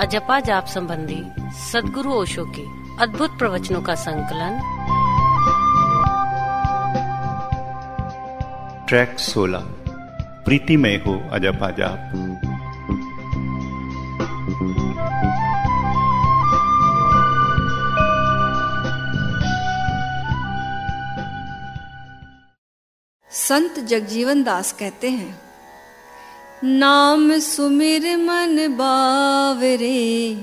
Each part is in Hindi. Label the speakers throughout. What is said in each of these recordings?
Speaker 1: अजपा जाप संबंधी सदगुरु ओशो के अद्भुत प्रवचनों का संकलन।
Speaker 2: ट्रैक 16 प्रीतिमय हो अजपा जाप।
Speaker 3: संत जगजीवन दास कहते हैं, नाम सुमिर मन बावरे,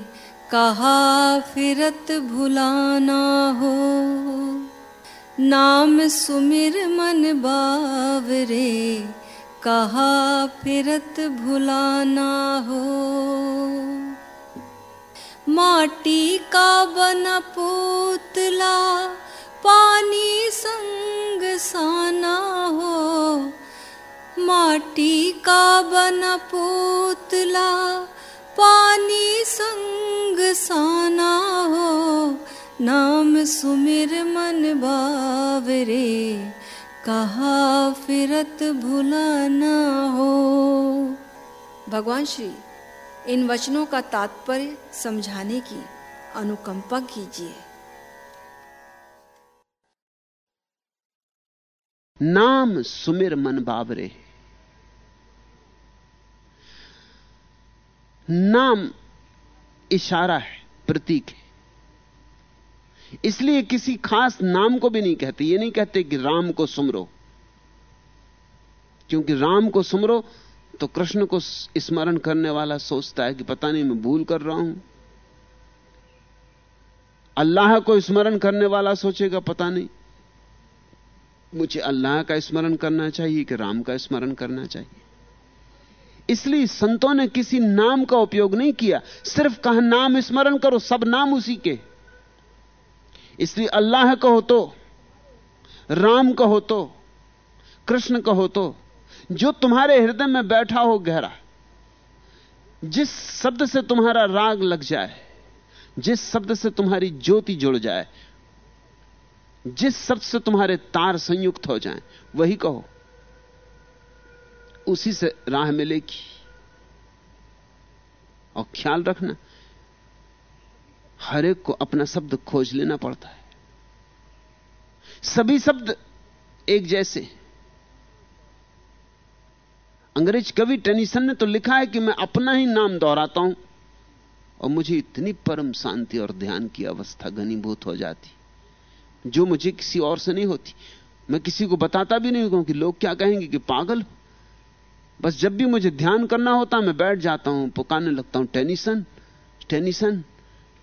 Speaker 3: कहा फिरत भुलाना हो। नाम सुमिर मन बावरे, कहा फिरत भुलाना हो। माटी का बना पुतला पानी संग साना हो, माटी का बना पुतला। पानी संग साना हो, नाम सुमिर मन बावरे, कहा फिरत भुलाना हो। भगवान श्री, इन वचनों का तात्पर्य समझाने की अनुकंपा कीजिए।
Speaker 4: नाम सुमिर मन बाबरे नाम इशारा है, प्रतीक है। इसलिए किसी खास नाम को भी नहीं कहते। ये नहीं कहते कि राम को सुमरो। क्योंकि राम को सुमरो तो कृष्ण को स्मरण करने वाला सोचता है कि पता नहीं मैं भूल कर रहा हूँ। अल्लाह को स्मरण करने वाला सोचेगा, पता नहीं। मुझे अल्लाह का स्मरण करना चाहिए कि राम का स्मरण करना चाहिए। इसलिए संतों ने किसी नाम का उपयोग नहीं किया। सिर्फ़ कहा, नाम स्मरण करो, सब नाम उसी के। इसलिए अल्लाह कहो तो राम कहो तो कृष्ण कहो तो जो तुम्हारे हृदय में बैठा हो गहरा, जिस शब्द से तुम्हारा राग लग जाए, जिस शब्द से तुम्हारी ज्योति जुड़ जाए जिस शब्द से तुम्हारे तार संयुक्त हो जाएँ, वही कहो। उसी से राह मिलेगी। और ख्याल रखना, हर एक को अपना शब्द खोज लेना पड़ता है। सभी शब्द एक जैसे अंग्रेज़ कवि टेनिसन ने तो लिखा है कि मैं अपना ही नाम दोहराता हूँ, और मुझे इतनी परम शांति और ध्यान की अवस्था घनीभूत हो जाती। जो मुझे किसी और से नहीं होती। मैं किसी को बताता भी नहीं हूँ कि लोग क्या कहेंगे कि पागल। बस जब भी मुझे ध्यान करना होता, मैं बैठ जाता हूँ, पुकारने लगता हूँ, टेनिसन टेनिसन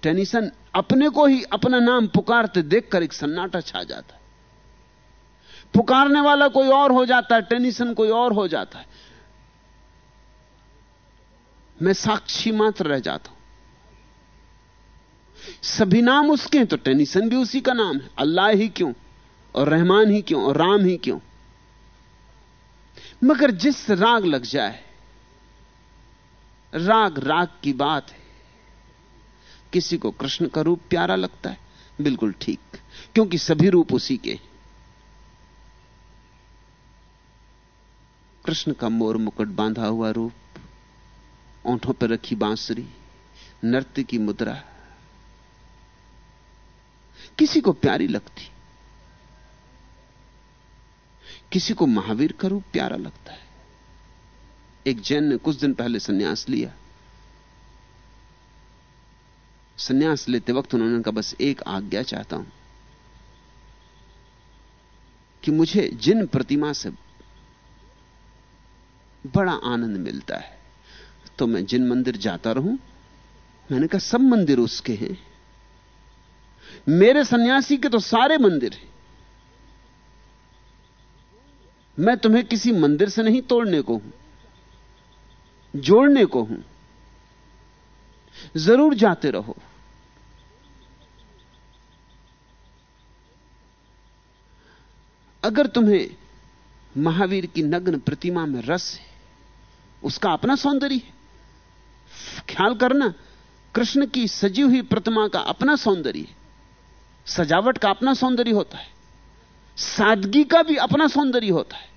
Speaker 4: टेनिसन। अपने को ही अपना नाम पुकारते देखकर एक सन्नाटा छा जाता है। पुकारने वाला कोई और हो जाता है, टेनिसन कोई और हो जाता है। मैं साक्षी मात्र रह जाता हूँ। सभी नाम उसके हैं तो टेनिसन भी उसी का नाम है। अल्लाह ही क्यों? और रहमान ही क्यों? और राम ही क्यों? मगर जिस राग लग जाए, राग राग की बात है। किसी को कृष्ण का रूप प्यारा लगता है, बिल्कुल ठीक, क्योंकि सभी रूप उसी के कृष्ण का मोर मुकुट बांधा हुआ रूप, ओंठों पर रखी बांसुरी नृत्य की मुद्रा किसी को प्यारी लगती। किसी को महावीर का रूप प्यारा लगता है। एक जैन ने कुछ दिन पहले सन्यास लिया। सन्यास लेते वक्त उन्होंने कहा, बस एक आज्ञा चाहता हूँ कि मुझे जिन प्रतिमा से बड़ा आनंद मिलता है तो मैं जिन मंदिर जाता रहूँ, मैंने कहा, सब मंदिर उसके हैं। मेरे सन्यासी के तो सारे मंदिर हैं। मैं तुम्हें किसी मंदिर से नहीं तोड़ने को हूँ, जोड़ने को हूँ। ज़रूर जाते रहो। अगर तुम्हें महावीर की नग्न प्रतिमा में रस है, उसका अपना सौंदर्य है। ख्याल करना, कृष्ण की सजी हुई प्रतिमा का अपना सौंदर्य है। सजावट का अपना सौंदर्य होता है। सादगी का भी अपना सौंदर्य होता है।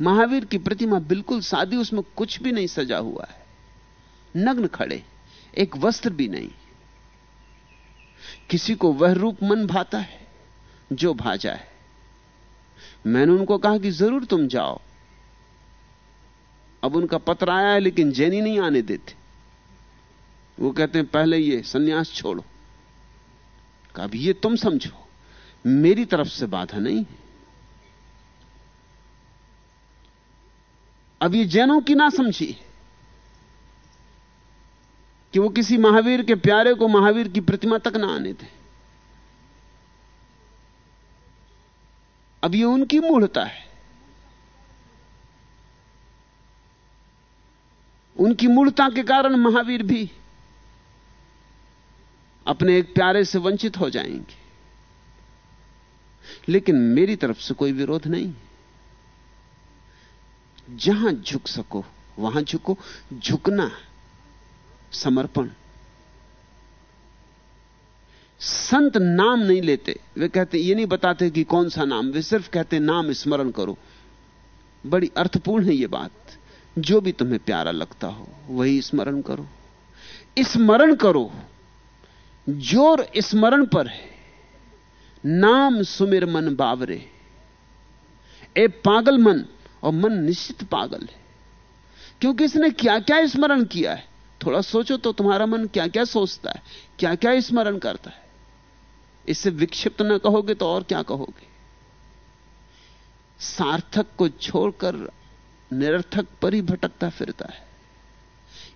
Speaker 4: महावीर की प्रतिमा बिल्कुल सादी, उसमें कुछ भी नहीं सजा हुआ है। नग्न खड़े, एक वस्त्र भी नहीं। किसी को वह रूप मन भाता है, जो भा जाए मैंने उनको कहा कि ज़रूर तुम जाओ। अब उनका पत्र आया है, लेकिन जैनी नहीं आने देते। वो कहते हैं, पहले ये सन्यास छोड़ो। कभी ये तुम समझो। मेरी तरफ़ से बाधा नहीं अब ये जैनों की ना समझी कि वो किसी महावीर के प्यारे को महावीर की प्रतिमा तक ना आने दें। अब ये उनकी मूढ़ता है। उनकी मूढ़ता के कारण महावीर भी अपने एक प्यारे से वंचित हो जाएँगे। लेकिन मेरी तरफ़ से कोई विरोध नहीं। जहाँ झुक सको, वहाँ झुको। झुकना, समर्पण। संत नाम नहीं लेते। वे कहते, ये नहीं बताते कि कौन सा नाम। वे सिर्फ़ कहते, नाम स्मरण करो। बड़ी अर्थपूर्ण है ये बात। जो भी तुम्हें प्यारा लगता हो, वही स्मरण करो। स्मरण करो। ज़ोर स्मरण पर है, नाम सुमिर मन बावरे। ए पागल मन और मन निश्चित पागल है। क्योंकि इसने क्या क्या स्मरण किया है? थोड़ा सोचो तो तुम्हारा मन क्या क्या सोचता है क्या क्या स्मरण करता है। इससे विक्षिप्त न कहोगे तो और क्या कहोगे? सार्थक को छोड़कर निरर्थक पर ही भटकता फिरता है।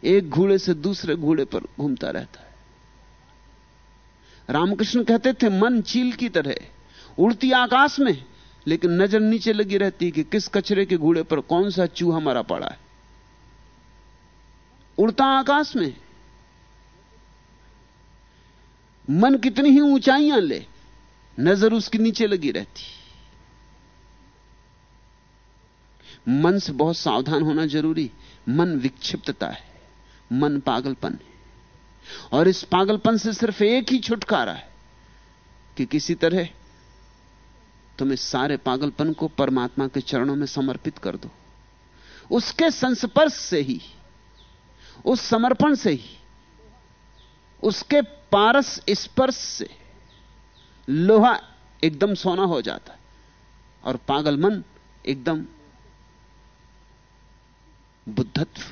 Speaker 4: एक घोड़े से दूसरे घोड़े पर घूमता रहता है। रामकृष्ण कहते थे, मन चील की तरह उड़ती आकाश में, लेकिन नज़र नीचे लगी रहती कि किस कचरे के घूड़े पर कौन सा चूहा मरा पड़ा है। उड़ता आकाश में। मन कितनी ही ऊंचाइयाँ ले, नज़र उसके नीचे लगी रहती मन से बहुत सावधान होना ज़रूरी, मन विक्षिप्तता है, मन पागलपन है। और इस पागलपन से सिर्फ़ एक ही छुटकारा है कि किसी तरह तुम इस सारे पागलपन को परमात्मा के चरणों में समर्पित कर दो। उसके संस्पर्श से ही, उस समर्पण से ही, उसके पारस स्पर्श से लोहा एकदम सोना हो जाता है और पागल मन एकदम बुद्धत्व,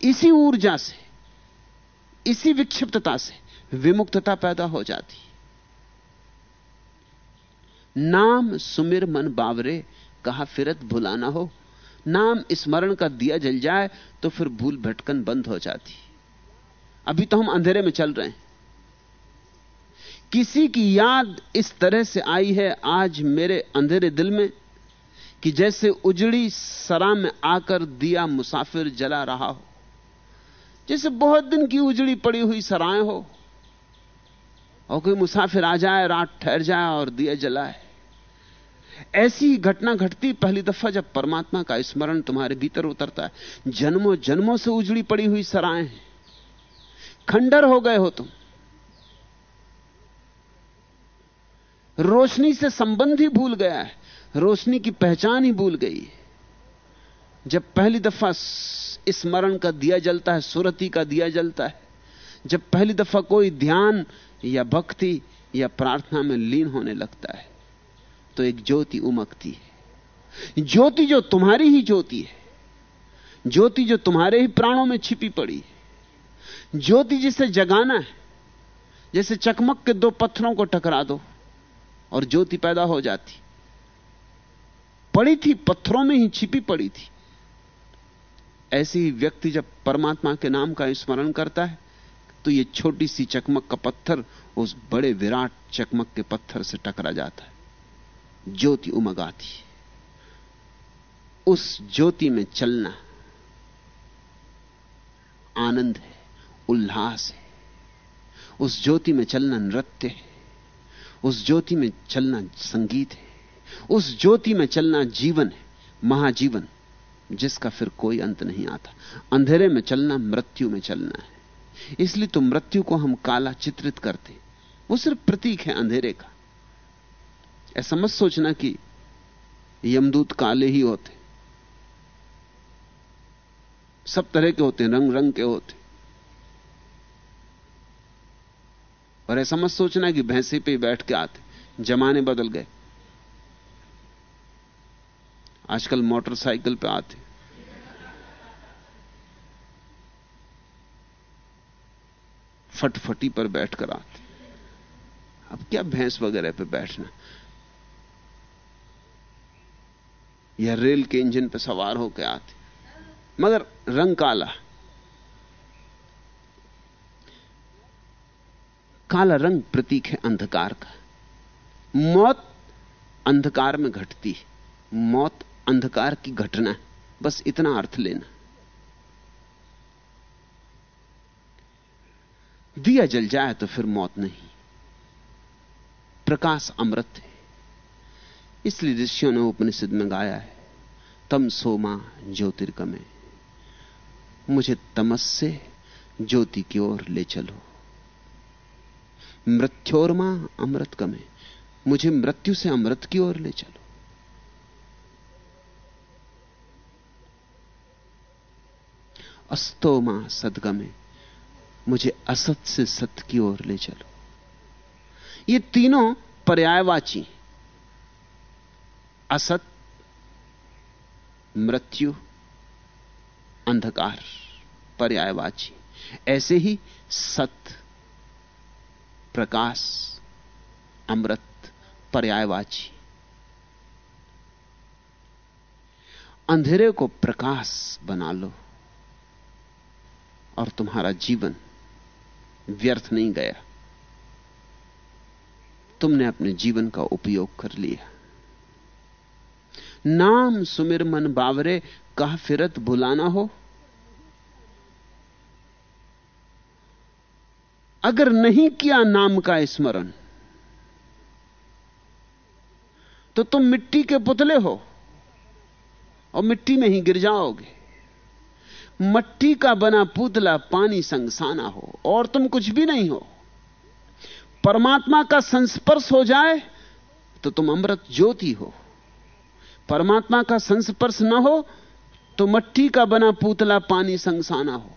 Speaker 4: इसी ऊर्जा से इसी विक्षिप्तता से विमुक्तता पैदा हो जाती। नाम सुमिर मन बावरे, कहा फिरत भुलाना हो। नाम स्मरण का दिया जल जाए तो फिर भूल भटकन बंद हो जाती। अभी तो हम अंधेरे में चल रहे हैं। किसी की याद इस तरह से आई है आज मेरे अंधेरे दिल में, कि जैसे उजड़ी सरा में आकर दिया मुसाफिर जला रहा हो। जैसे बहुत दिन की उजड़ी पड़ी हुई सराय हो। और कोई मुसाफिर आ जाए, रात ठहर जाए और दिया जलाए। ऐसी घटना घटती पहली दफ़ा जब परमात्मा का स्मरण तुम्हारे भीतर उतरता है। जन्मों जन्मों से उजड़ी पड़ी हुई सराय खंडर हो गए हो तुम। रोशनी से संबंध ही भूल गया है। रोशनी की पहचान ही भूल गई जब पहली दफ़ा स्मरण का दिया जलता है, सुरति का दिया जलता है, जब पहली दफ़ा कोई ध्यान या भक्ति या प्रार्थना में लीन होने लगता है तो एक ज्योति उमकती है। ज्योति जो तुम्हारी ही ज्योति है, ज्योति जो तुम्हारे ही प्राणों में छिपी पड़ी है, ज्योति जिसे जगाना है, जैसे चकमक के दो पत्थरों को टकरा दो, और ज्योति पैदा हो जाती। पड़ी थी, पत्थरों में ही छिपी पड़ी थी। ऐसे ही व्यक्ति जब परमात्मा के नाम का स्मरण करता है तो यह छोटी सी चकमक का पत्थर उस बड़े विराट चकमक के पत्थर से टकरा जाता है। ज्योति उमग आती उस ज्योति में चलना आनंद है, उल्लास है। उस ज्योति में चलना नृत्य है। उस ज्योति में चलना संगीत है। उस ज्योति में चलना जीवन है, महाजीवन। जिसका फिर कोई अंत नहीं आता। अंधेरे में चलना, मृत्यु में चलना है। इसलिए तो मृत्यु को हम काला चित्रित करते वो सिर्फ़ प्रतीक है अंधेरे का। ऐसा मत सोचना कि यमदूत काले ही होते। सब तरह के होते हैं रंग रंग के होते और ऐसा मत सोचना कि भैंसे पे बैठ के आते जमाने बदल गए। आजकल मोटरसाइकिल पे आते फटफटी पर बैठकर आते अब क्या भैंस वगैरह पे बैठना? या रेल के इंजन पे सवार होकर आते मगर रंग काला। काला रंग प्रतीक है अंधकार का। मौत अंधकार में घटती है। मौत अंधकार की घटना है। बस इतना अर्थ लेना। दिया जल जाए तो फिर मौत नहीं। प्रकाश अमृत है। इसलिए ऋषियों ने उपनिषद में गाया है, तम सोमा ज्योतिर्गमे। मुझे तमस से ज्योति की ओर ले चलो। मृत्योर्मा अमृत कमे मुझे मृत्यु से अमृत की ओर ले चलो। अस्तोमा सदगमे, मुझे असत से सत्य की ओर ले चलो। ये तीनों पर्यायवाची असत, मृत्यु, अंधकार, पर्यायवाची ऐसे ही सत, प्रकाश, अमृत, पर्यायवाची अंधेरे को प्रकाश बना लो। और तुम्हारा जीवन व्यर्थ नहीं गया। तुमने अपने जीवन का उपयोग कर लिया। नाम सुमिर मन बावरे, कह फिरत भुलाना हो। अगर नहीं किया नाम का स्मरण तो तुम मिट्टी के पुतले हो और मिट्टी में ही गिर जाओगे। मट्टी का बना पुतला पानी संगसाना हो, और तुम कुछ भी नहीं हो। परमात्मा का संस्पर्श हो जाए तो तुम अमृत ज्योति हो। परमात्मा का संस्पर्श ना हो तो मट्टी का बना पुतला पानी संगसाना हो।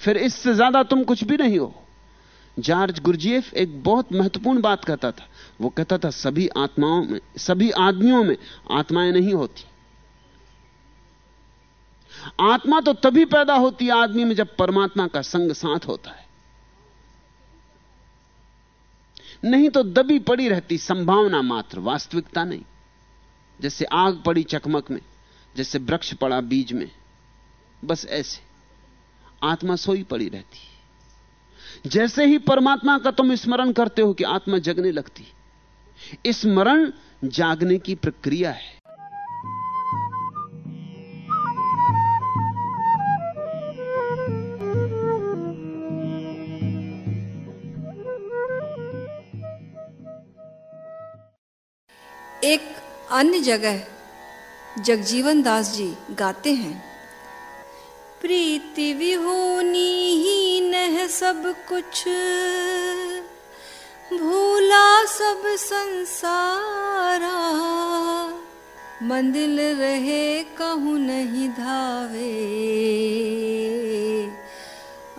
Speaker 4: फिर इससे ज़्यादा तुम कुछ भी नहीं हो। जॉर्ज गुरजीएफ एक बहुत महत्वपूर्ण बात कहता था। वो कहता था, सभी आत्माओं में, सभी आदमियों में आत्माएँ नहीं होती। आत्मा तो तभी पैदा होती है आदमी में जब परमात्मा का संग साथ होता है। नहीं तो दबी पड़ी रहती संभावना मात्र, वास्तविकता नहीं। जैसे आग पड़ी चकमक में, जैसे वृक्ष पड़ा बीज में, बस ऐसे। आत्मा सोई पड़ी रहती जैसे ही परमात्मा का तुम स्मरण करते हो कि आत्मा जगने लगती स्मरण जागने की प्रक्रिया है।
Speaker 3: एक अन्य जगह जगजीवन दास जी गाते हैं। प्रीति विहोनी ही न सब कुछ। भूला सब संसारा। मंदिल रहे कहूँ नहीं धावे।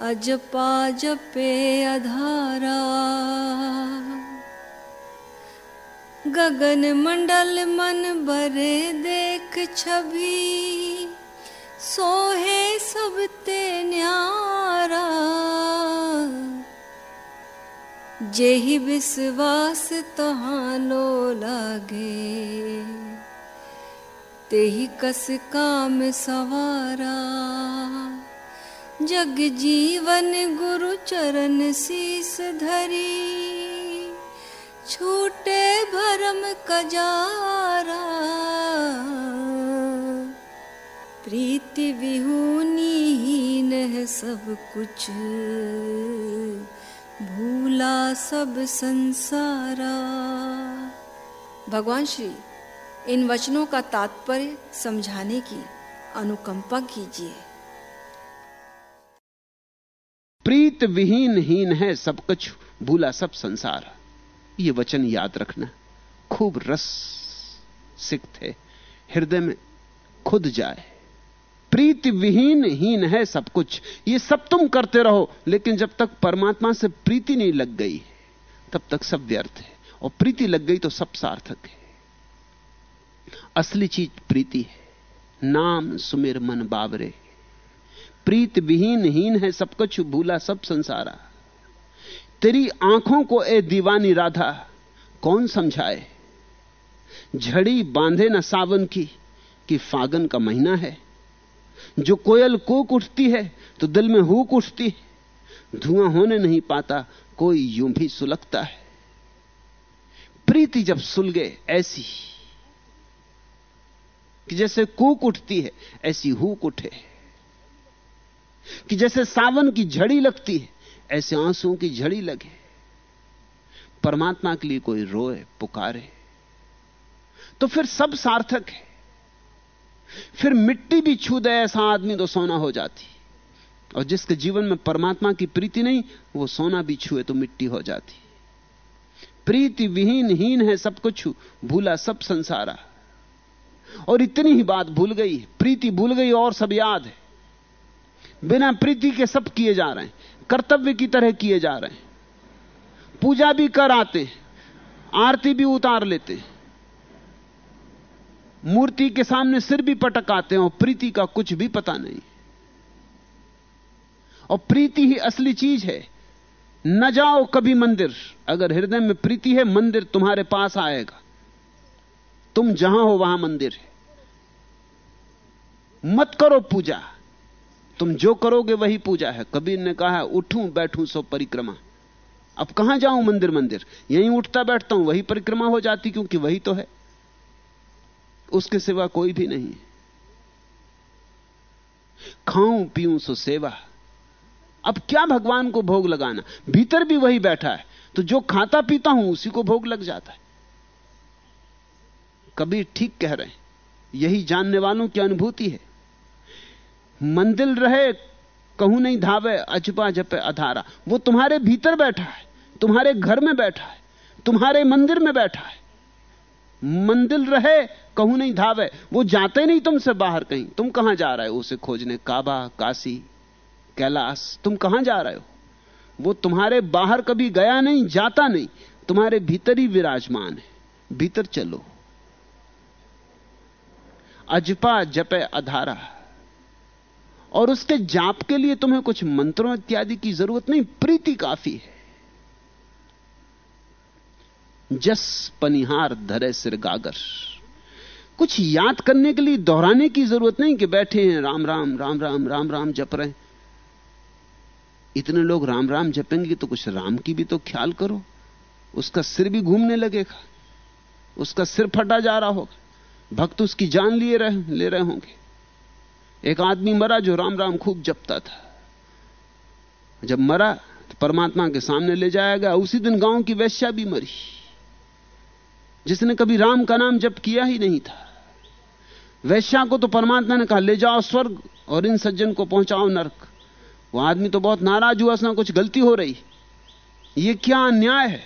Speaker 3: अजपा जपे अधारा। गगन मंडल मन बरे देख छवि। सोहे सब ते न्यारा। जेहि विश्वास तहानो लागे। तेहि कस काम सवारा। जग जीवन गुरु चरण शीस धरी। छूटे भरम कजारा, प्रीति विहूनी हीन है सब कुछ। भूला सब संसारा। भगवान श्री, इन वचनों का तात्पर्य समझाने की अनुकंपा कीजिए।
Speaker 4: प्रीत विहीन हीन है सब कुछ, भूला सब संसार। ये वचन याद रखना। खूब रस सिकते हृदय में खुद जाए। प्रीति विहीन हीन है सब कुछ। ये सब तुम करते रहो, लेकिन जब तक परमात्मा से प्रीति नहीं लग गई, तब तक सब व्यर्थ है। और प्रीति लग गई तो सब सार्थक है। असली चीज़ प्रीति है। नाम सुमिर मन बाबरे प्रीत विहीन हीन है सब कुछ, भूला सब संसारा। तेरी आँखों को ए दीवानी राधा, कौन समझाए? झड़ी बांधे न सावन की, कि फागन का महीना है। जो कोयल कोक उठती है तो दिल में हुक उठती धुआँ होने नहीं पाता, कोई यूँ भी सुलगता है। प्रीति जब सुलगे, ऐसी कि जैसे कूक उठती है, ऐसी हुक उठे। कि जैसे सावन की झड़ी लगती है ऐसे आंसुओं की झड़ी लगे। परमात्मा के लिए कोई रोए, पुकारे। तो फिर सब सार्थक है। फिर मिट्टी भी छू दे ऐसा आदमी तो सोना हो जाती। और जिसके जीवन में परमात्मा की प्रीति नहीं, वो सोना भी छुए तो मिट्टी हो जाती। प्रीति विहीन, हीन है सब कुछ, भूला सब संसारा। और इतनी ही बात भूल गई, प्रीति भूल गई और सब याद है। बिना प्रीति के सब किए जा रहे हैं। कर्तव्य की तरह किए जा रहे हैं। पूजा भी कर आते आरती भी उतार लेते। मूर्ति के सामने सिर भी पटकाते हैं और प्रीति का कुछ भी पता नहीं। और प्रीति ही असली चीज़ है। न जाओ कभी मंदिर। अगर हृदय में प्रीति है, मंदिर तुम्हारे पास आएगा। तुम जहाँ हो, वहाँ मंदिर है। मत करो पूजा। तुम जो करोगे वही पूजा है। कबीर ने कहा उठूं, बैठूं, सो परिक्रमा। अब कहाँ जाऊँ मंदिर मंदिर? यहीं उठता बैठता हूँ, वही परिक्रमा हो जाती क्योंकि वही तो है। उसके सिवा कोई भी नहीं खाऊं, पीऊं, सो सेवा। अब क्या भगवान को भोग लगाना? भीतर भी वही बैठा है। तो जो खाता पीता हूँ, उसी को भोग लग जाता है। कबीर ठीक कह रहे हैं। यही जानने वालों की अनुभूति है। मंदिर रहे, कहूँ नहीं धावे अजपा जपे अधारा। वो तुम्हारे भीतर बैठा है, तुम्हारे घर में बैठा है, तुम्हारे मंदिर में बैठा है। मंदिर रहे, कहूँ नहीं धावे, वो जाते नहीं तुमसे बाहर कहीं। तुम कहाँ जा रहे हो उसे खोजने? काबा, काशी, कैलाश, तुम कहाँ जा रहे हो? वो तुम्हारे बाहर कभी गया नहीं, जाता नहीं। तुम्हारे भीतर ही विराजमान है। भीतर चलो। अजपा जपे अधारा। और उसके जाप के लिए तुम्हें कुछ मंत्रों इत्यादि की ज़रूरत नहीं, प्रीति काफ़ी है। जस पनिहार धरे सिर गागर। कुछ याद करने के लिए, दोहराने की ज़रूरत नहीं कि बैठे हैं, राम राम राम राम राम राम जप रहे इतने लोग राम राम जपेंगे तो कुछ राम की भी तो ख्याल करो। उसका सिर भी घूमने लगेगा। उसका सिर फटा जा रहा होगा। भक्त उसकी जान लिए रहे, ले रहे होंगे। एक आदमी मरा जो राम राम खूब जपता था। जब मरा तो परमात्मा के सामने ले जाया गया। उसी दिन गाँव की वैश्या भी मरी। जिसने कभी राम का नाम जप किया ही नहीं था। वैश्या को तो परमात्मा ने कहा, ले जाओ स्वर्ग और इन सज्जन को पहुंचाओ नरक। वो आदमी तो बहुत नाराज़ हुआ उसने कुछ गलती हो रही। ये क्या अन्याय है?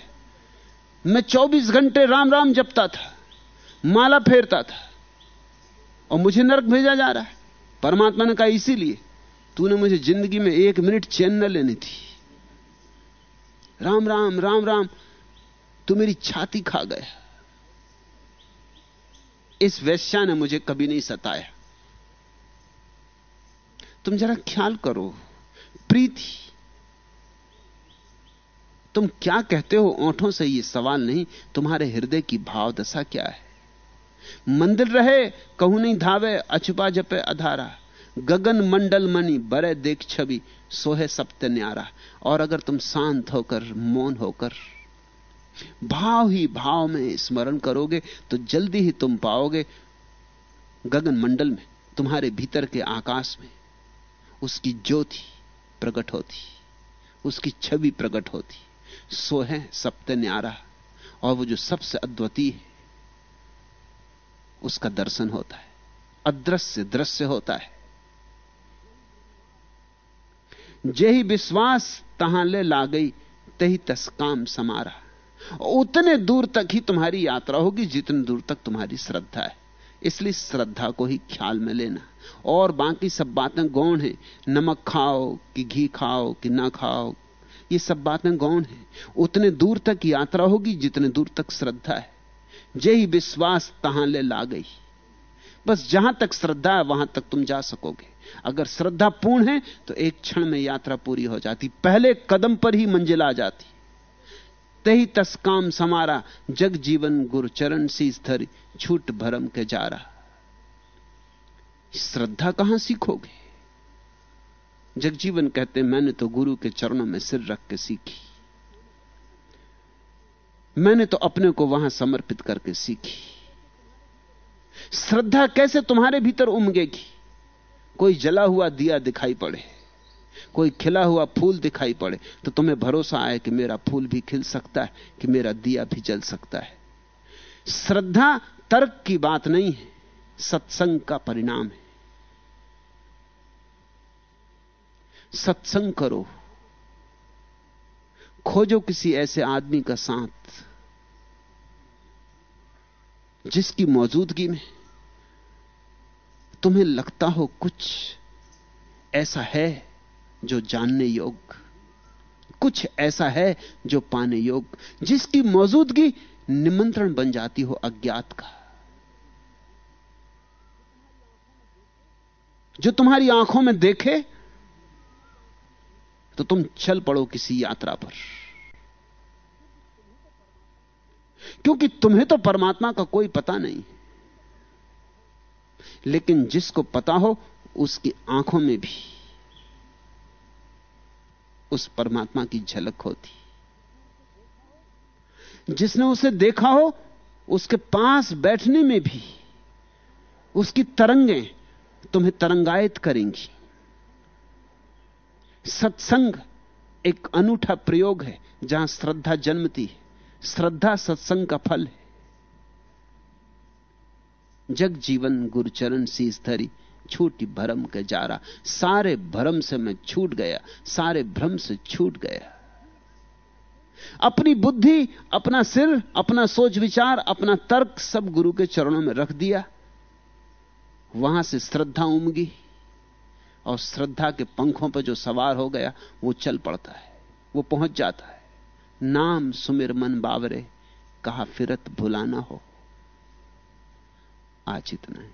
Speaker 4: मैं 24 घंटे राम राम जपता था, माला फेरता था और मुझे नरक भेजा जा रहा है। परमात्मा ने कहा, इसीलिए तूने मुझे ज़िंदगी में एक मिनट चैन न लेनी थी। राम राम राम राम, तू मेरी छाती खा गया। इस वैश्या ने मुझे कभी नहीं सताया। तुम जरा ख्याल करो, प्रीति, तुम क्या कहते हो? ओंठों से यह सवाल नहीं, तुम्हारे हृदय की भाव दशा क्या है? मंदिर रहे, कहू नहीं धावे, अछुपा जपे अधारा। गगन मंडल मनी, बरे देख छवि, सोहे सप्त न्यारा। और अगर तुम शांत होकर, मौन होकर, भाव ही भाव में स्मरण करोगे तो जल्दी ही तुम पाओगे, गगन मंडल में, तुम्हारे भीतर के आकाश में, उसकी ज्योति प्रकट होती, उसकी छवि प्रकट होती। सो है सप्त न्यारा, और वो जो सबसे अद्वितीय है उसका दर्शन होता है। अदृश्य दृश्य होता है। जही विश्वास तहां ले ला गई, तही तस काम समारा। उतने दूर तक ही तुम्हारी यात्रा होगी, जितने दूर तक तुम्हारी श्रद्धा है। इसलिए श्रद्धा को ही ख्याल में लेना। और बाकी सब बातें गौण है। नमक खाओ कि घी खाओ कि ना खाओ, ये सब बातें गौण है। उतने दूर तक यात्रा होगी, जितने दूर तक श्रद्धा है। यही विश्वास तहां ले ला गई। बस जहाँ तक श्रद्धा है, वहाँ तक तुम जा सकोगे। अगर श्रद्धा पूर्ण है तो एक क्षण में यात्रा पूरी हो जाती। पहले कदम पर ही मंजिल आ जाती। तही तस काम समारा, जग जीवन गुरु चरण शीस धरी, छूट भरम के जा रहा श्रद्धा कहाँ सीखोगे? जगजीवन कहते, मैंने तो गुरु के चरणों में सिर रख के सीखी। मैंने तो अपने को वहाँ समर्पित करके सीखी। श्रद्धा कैसे तुम्हारे भीतर उमगेगी? कोई जला हुआ दिया दिखाई पड़े, कोई खिला हुआ फूल दिखाई पड़े तो तुम्हें भरोसा आए कि मेरा फूल भी खिल सकता है, कि मेरा दिया भी जल सकता है। श्रद्धा तर्क की बात नहीं है, सत्संग का परिणाम है। सत्संग करो। खोजो किसी ऐसे आदमी का साथ जिसकी मौजूदगी में तुम्हें लगता हो कुछ ऐसा है जो जानने योग्य, कुछ ऐसा है जो पाने योग्य, जिसकी मौजूदगी निमंत्रण बन जाती हो अज्ञात का। जो तुम्हारी आँखों में देखे तो तुम चल पड़ो किसी यात्रा पर। क्योंकि तुम्हें तो परमात्मा का कोई पता नहीं। लेकिन जिसको पता हो, उसकी आँखों में भी उस परमात्मा की झलक होती। जिसने उसे देखा हो, उसके पास बैठने में भी उसकी तरंगें तुम्हें तरंगायत करेंगी। सत्संग एक अनूठा प्रयोग है, जहाँ श्रद्धा जन्मती है। श्रद्धा सत्संग का फल है। जग जीवन गुरुचरण शीस धरी, छूटी भरम के जारा। सारे भरम से मैं छूट गया, सारे भ्रम से छूट गया। अपनी बुद्धि, अपना सिर, अपना सोच विचार, अपना तर्क सब गुरु के चरणों में रख दिया। वहाँ से श्रद्धा उमगी, और श्रद्धा के पंखों पर जो सवार हो गया, वो चल पड़ता है, वो पहुँच जाता है। नाम सुमिर मन बावरे कहा फिरत भुलाना हो। आज इतना है।